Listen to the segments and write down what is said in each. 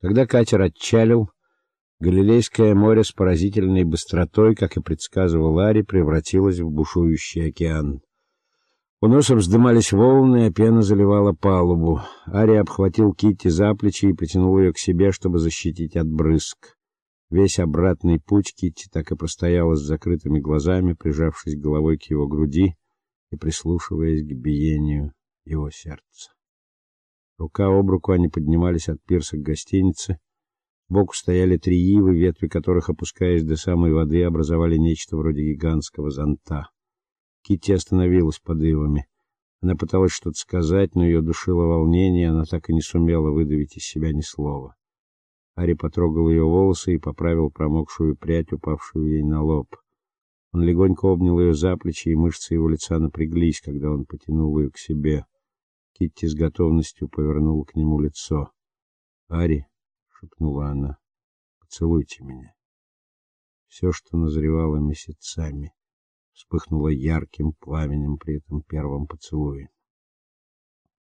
Когда катер отчалил, Галилейское море с поразительной быстротой, как и предсказывал Ари, превратилось в бушующий океан. У носа вздымались волны, а пена заливала палубу. Ари обхватил Китти за плечи и потянул ее к себе, чтобы защитить от брызг. Весь обратный путь Китти так и простояла с закрытыми глазами, прижавшись головой к его груди и прислушиваясь к биению его сердца. Рука об руку они поднимались от пирса к гостинице. Сбоку стояли три ивы, ветви которых, опускаясь до самой воды, образовали нечто вроде гигантского зонта. Китти остановилась под ивами. Она пыталась что-то сказать, но ее душило волнение, она так и не сумела выдавить из себя ни слова. Ари потрогал ее волосы и поправил промокшую прядь, упавшую ей на лоб. Он легонько обнял ее за плечи, и мышцы его лица напряглись, когда он потянул ее к себе. Китти с готовностью повернула к нему лицо. "Ари", шепнула она. "Поцелуйте меня". Все, что назревало месяцами, вспыхнуло ярким пламенем при этом первом поцелуе.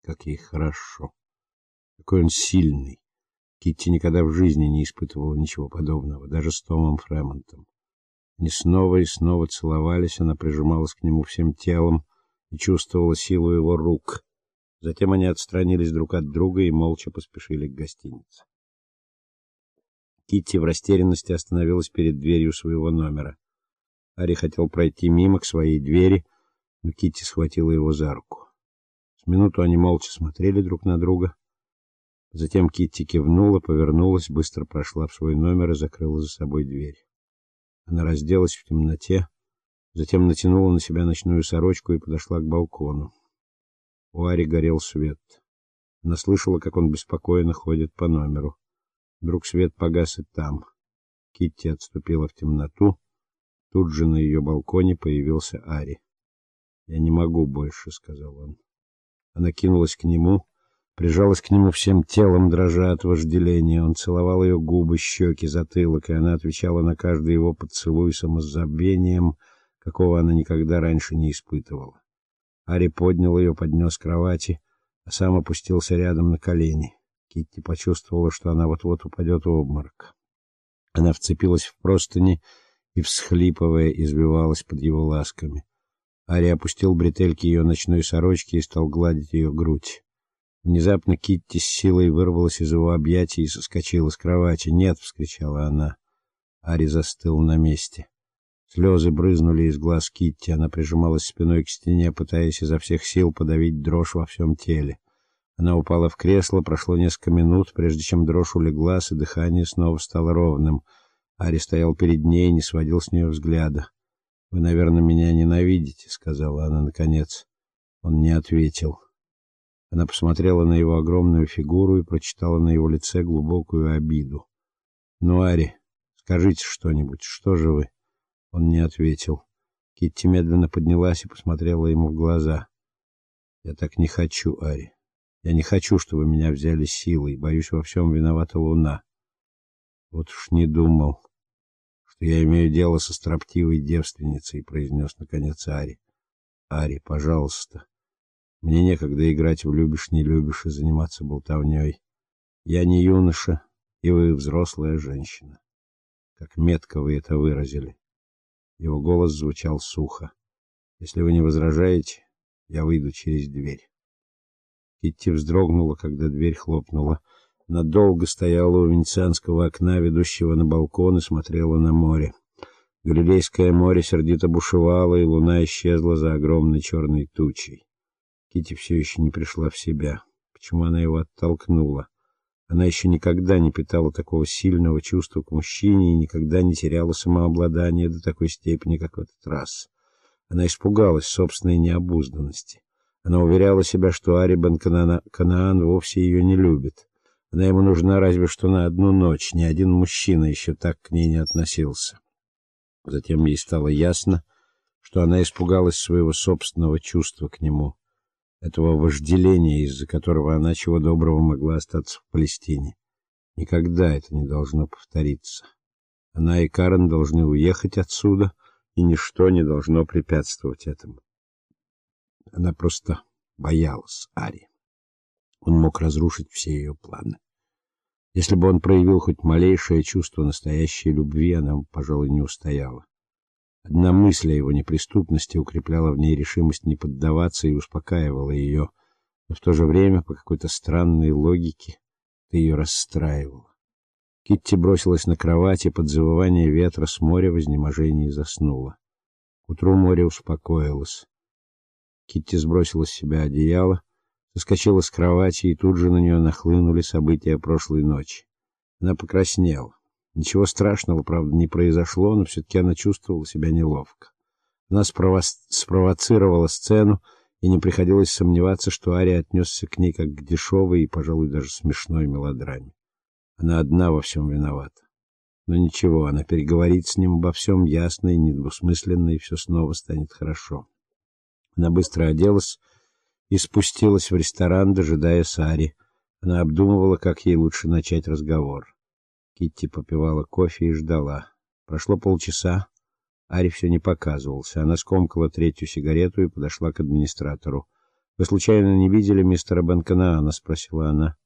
Как ей хорошо. Какой он сильный. Китти никогда в жизни не испытывала ничего подобного, даже с Томом Фремонтом. Они снова и снова целовались, она прижималась к нему всем телом и чувствовала силу его рук. Затем они отстранились друг от друга и молча поспешили к гостинице. Китти в растерянности остановилась перед дверью своего номера. Ари хотел пройти мимо к своей двери, но Китти схватила его за руку. С минуту они молча смотрели друг на друга. Затем Китти кивнула, повернулась, быстро прошла в свой номер и закрыла за собой дверь. Она разделась в темноте, затем натянула на себя ночную сорочку и подошла к балкону. У Ари горел свет. Она слышала, как он беспокойно ходит по номеру. Вдруг свет погас и там. Китти отступила в темноту. Тут же на ее балконе появился Ари. "Я не могу больше", сказал он. Она кинулась к нему, прижалась к нему всем телом, дрожа от вожделения. Он целовал ее губы, щеки, затылок, и она отвечала на каждый его поцелуй самозабвением, какого она никогда раньше не испытывала. Ари поднял ее, поднес к кровати, а сам опустился рядом на колени. Китти почувствовала, что она вот-вот упадет в обморок. Она вцепилась в простыни и всхлипывая извивалась под его ласками. Ари опустил бретельки ее ночной сорочки и стал гладить ее грудь. Внезапно Китти с силой вырвалась из его объятий и соскочила с кровати. "Нет!" вскричала она. Ари застыл на месте. Слезы брызнули из глаз Китти, она прижималась спиной к стене, пытаясь изо всех сил подавить дрожь во всем теле. Она упала в кресло, прошло несколько минут, прежде чем дрожь улеглась, и дыхание снова стало ровным. Ари стоял перед ней и не сводил с нее взгляда. "Вы, наверное, меня ненавидите", сказала она наконец. Он не ответил. Она посмотрела на его огромную фигуру и прочитала на его лице глубокую обиду. "Ну, Ари, скажите что-нибудь. Что же вы?" Он не ответил. Китти медленно поднялась и посмотрела ему в глаза. "Я так не хочу, Ари. Я не хочу, чтобы меня взяли силой. Боюсь, во всем виновата луна. Вот уж не думал, что я имею дело со строптивой девственницей", произнес наконец Ари. "Ари, пожалуйста, мне некогда играть в любишь не любишь и заниматься болтовней. Я не юноша, и вы взрослая женщина. Как метко вы это выразили. Его голос звучал сухо. Если вы не возражаете, я выйду через дверь. Китти вздрогнула, когда дверь хлопнула. Она долго стояла у венецианского окна, ведущего на балкон, и смотрела на море. Галилейское море сердито бушевало, и луна исчезла за огромной черной тучей. Кити все еще не пришла в себя. Почему она его оттолкнула? Она еще никогда не питала такого сильного чувства к мужчине и никогда не теряла самообладание до такой степени, как в этот раз. Она испугалась собственной необузданности. Она уверяла себя, что Арибан Канаан, Канаан вовсе ее не любит. Она ему нужна разве что на одну ночь. Ни один мужчина еще так к ней не относился. Затем ей стало ясно, что она испугалась своего собственного чувства к нему этого вожделения, из-за которого она чего доброго могла остаться в Палестине. Никогда это не должно повториться. Она и Карен должны уехать отсюда, и ничто не должно препятствовать этому. Она просто боялась Ари. Он мог разрушить все ее планы. Если бы он проявил хоть малейшее чувство настоящей любви, она, пожалуй, не устояла. Одна мысль о его неприступности укрепляла в ней решимость не поддаваться и успокаивала ее, но в то же время по какой-то странной логике это ее расстраивало. Китти бросилась на кровать и под завывание ветра с моря в изнеможении заснула. К утру море успокоилось. Китти сбросила с себя одеяло, соскочила с кровати, и тут же на нее нахлынули события прошлой ночи. Она покраснела. Ничего страшного, правда, не произошло, но все таки она чувствовала себя неловко. Она спрово... спровоцировала сцену, и не приходилось сомневаться, что Ари отнесся к ней как к дешевой и, пожалуй, даже смешной мелодраме. Она одна во всем виновата. Но ничего, она переговорит с ним обо всем ясно и недвусмысленно, и все снова станет хорошо. Она быстро оделась и спустилась в ресторан, дожидая Сари. Она обдумывала, как ей лучше начать разговор. Китти попивала кофе и ждала. Прошло полчаса. Ари все не показывался. Она скомкала третью сигарету и подошла к администратору. Вы случайно не видели мистера Бенканаана, спросила она.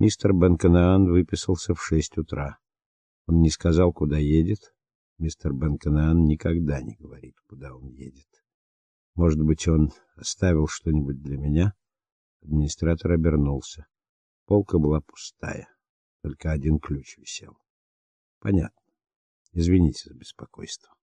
Мистер Бенканаан выписался в шесть утра. Он не сказал, куда едет. Мистер Бенканаан никогда не говорит, куда он едет. Может быть, он оставил что-нибудь для меня? Администратор обернулся. Полка была пустая. Только один ключ висел. Понятно. Извините за беспокойство.